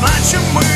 значим мы